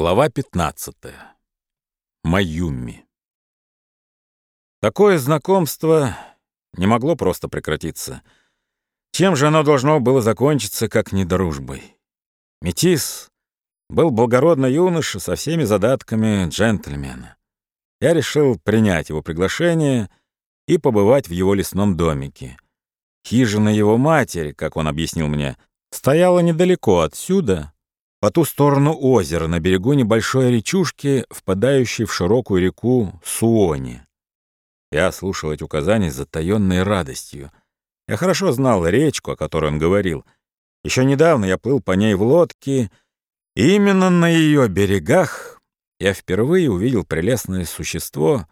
Глава 15. Маюми. Такое знакомство не могло просто прекратиться. Чем же оно должно было закончиться, как не дружбой? Метис был благородный юноша со всеми задатками джентльмена. Я решил принять его приглашение и побывать в его лесном домике. Хижина его матери, как он объяснил мне, стояла недалеко отсюда — по ту сторону озера, на берегу небольшой речушки, впадающей в широкую реку Суони. Я слушал эти указания с затаённой радостью. Я хорошо знал речку, о которой он говорил. Еще недавно я плыл по ней в лодке, и именно на ее берегах я впервые увидел прелестное существо,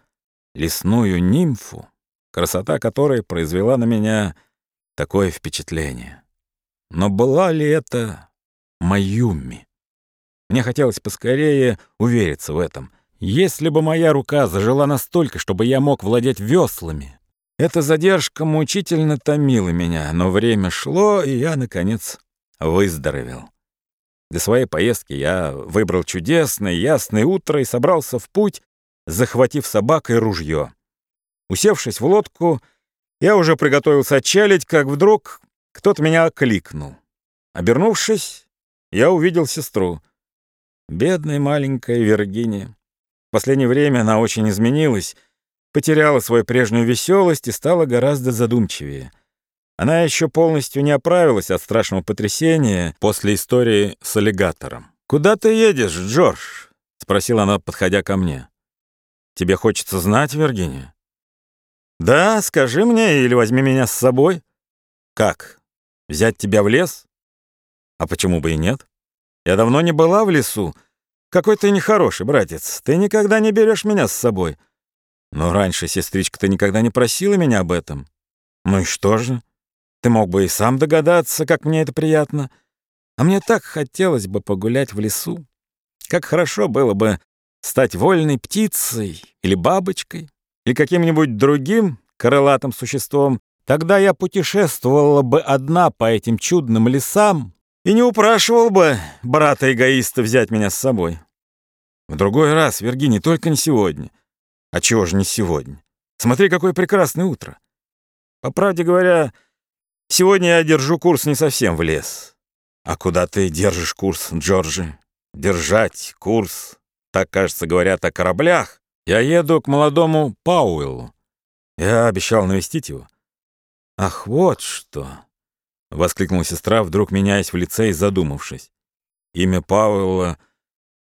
лесную нимфу, красота которой произвела на меня такое впечатление. Но была ли это Маюми. Мне хотелось поскорее увериться в этом. Если бы моя рука зажила настолько, чтобы я мог владеть веслами, эта задержка мучительно томила меня, но время шло, и я, наконец, выздоровел. Для своей поездки я выбрал чудесное ясное утро и собрался в путь, захватив собак и ружье. Усевшись в лодку, я уже приготовился отчалить, как вдруг кто-то меня окликнул. Обернувшись, я увидел сестру. Бедная маленькая Виргиния. В последнее время она очень изменилась, потеряла свою прежнюю веселость и стала гораздо задумчивее. Она еще полностью не оправилась от страшного потрясения после истории с аллигатором. «Куда ты едешь, Джордж?» — спросила она, подходя ко мне. «Тебе хочется знать, Виргиния?» «Да, скажи мне или возьми меня с собой». «Как? Взять тебя в лес?» А почему бы и нет? Я давно не была в лесу. Какой ты нехороший, братец. Ты никогда не берешь меня с собой. Но раньше, сестричка, ты никогда не просила меня об этом. Ну и что же? Ты мог бы и сам догадаться, как мне это приятно. А мне так хотелось бы погулять в лесу. Как хорошо было бы стать вольной птицей или бабочкой, или каким-нибудь другим крылатым существом. Тогда я путешествовала бы одна по этим чудным лесам, и не упрашивал бы брата-эгоиста взять меня с собой. В другой раз, Вергиний, только не сегодня. А чего же не сегодня? Смотри, какое прекрасное утро. По правде говоря, сегодня я держу курс не совсем в лес. А куда ты держишь курс, Джорджи? Держать курс, так, кажется, говорят о кораблях. Я еду к молодому Пауэллу. Я обещал навестить его. Ах, вот что. — воскликнула сестра, вдруг меняясь в лице и задумавшись. Имя Пауэлла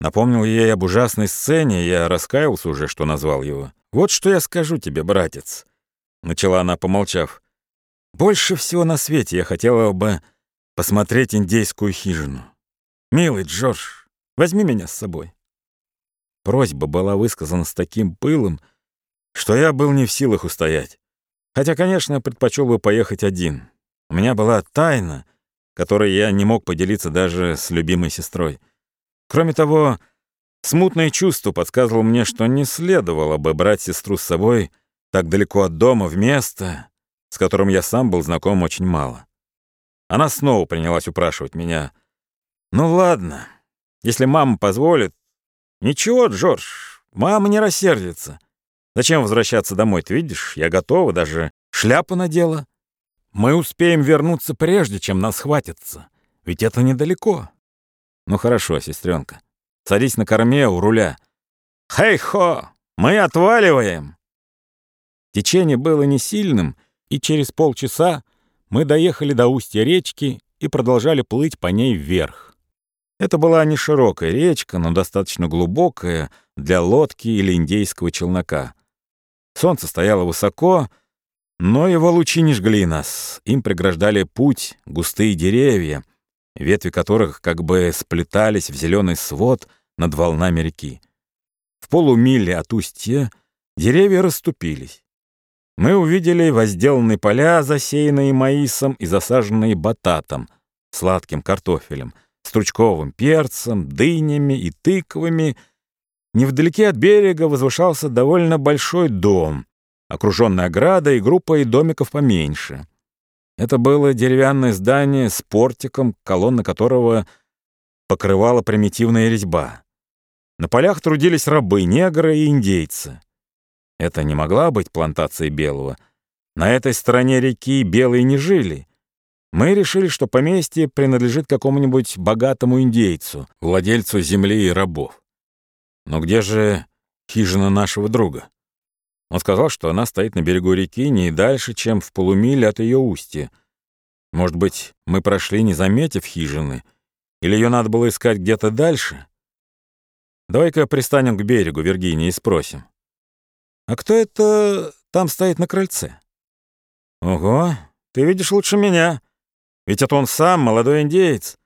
напомнил ей об ужасной сцене, я раскаялся уже, что назвал его. «Вот что я скажу тебе, братец», — начала она, помолчав. «Больше всего на свете я хотела бы посмотреть индейскую хижину. Милый Джордж, возьми меня с собой». Просьба была высказана с таким пылом, что я был не в силах устоять. Хотя, конечно, предпочел бы поехать один. У меня была тайна, которой я не мог поделиться даже с любимой сестрой. Кроме того, смутное чувство подсказывало мне, что не следовало бы брать сестру с собой так далеко от дома в место, с которым я сам был знаком очень мало. Она снова принялась упрашивать меня. «Ну ладно, если мама позволит...» «Ничего, Джордж, мама не рассердится. Зачем возвращаться домой, ты видишь? Я готова, даже шляпу надела». Мы успеем вернуться прежде, чем нас хватится. Ведь это недалеко. Ну хорошо, сестренка. Садись на корме у руля. Хей-хо! Мы отваливаем! Течение было не сильным, и через полчаса мы доехали до устья речки и продолжали плыть по ней вверх. Это была не широкая речка, но достаточно глубокая для лодки или индейского челнока. Солнце стояло высоко, но его лучи не жгли нас. Им преграждали путь густые деревья, ветви которых как бы сплетались в зеленый свод над волнами реки. В полумиле от устья деревья расступились. Мы увидели возделанные поля, засеянные маисом и засаженные бататом, сладким картофелем, стручковым перцем, дынями и тыквами. Невдалеке от берега возвышался довольно большой дом, окруженный оградой и группой домиков поменьше. Это было деревянное здание с портиком, колонна которого покрывала примитивная резьба. На полях трудились рабы, негры и индейцы. Это не могла быть плантацией белого. На этой стороне реки белые не жили. Мы решили, что поместье принадлежит какому-нибудь богатому индейцу, владельцу земли и рабов. Но где же хижина нашего друга? Он сказал, что она стоит на берегу реки не дальше, чем в полумиле от ее устья. Может быть, мы прошли, не заметив хижины, или ее надо было искать где-то дальше? Давай-ка пристанем к берегу, Виргинии, и спросим. А кто это там стоит на крыльце? Ого, ты видишь лучше меня. Ведь это он сам, молодой индеец.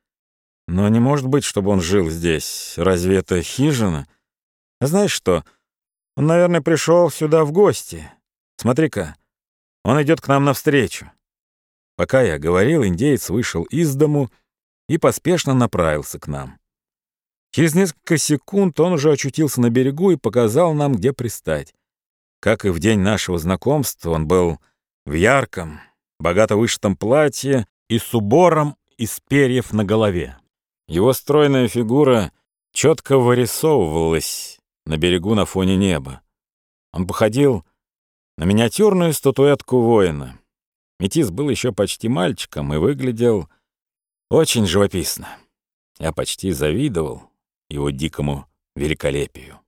Но не может быть, чтобы он жил здесь. Разве это хижина? Знаешь что, он, наверное, пришел сюда в гости. Смотри-ка, он идет к нам навстречу. Пока я говорил, индеец вышел из дому и поспешно направился к нам. Через несколько секунд он уже очутился на берегу и показал нам, где пристать. Как и в день нашего знакомства, он был в ярком, богато вышитом платье и с убором из перьев на голове. Его стройная фигура четко вырисовывалась на берегу на фоне неба. Он походил на миниатюрную статуэтку воина. Метис был еще почти мальчиком и выглядел очень живописно. Я почти завидовал его дикому великолепию.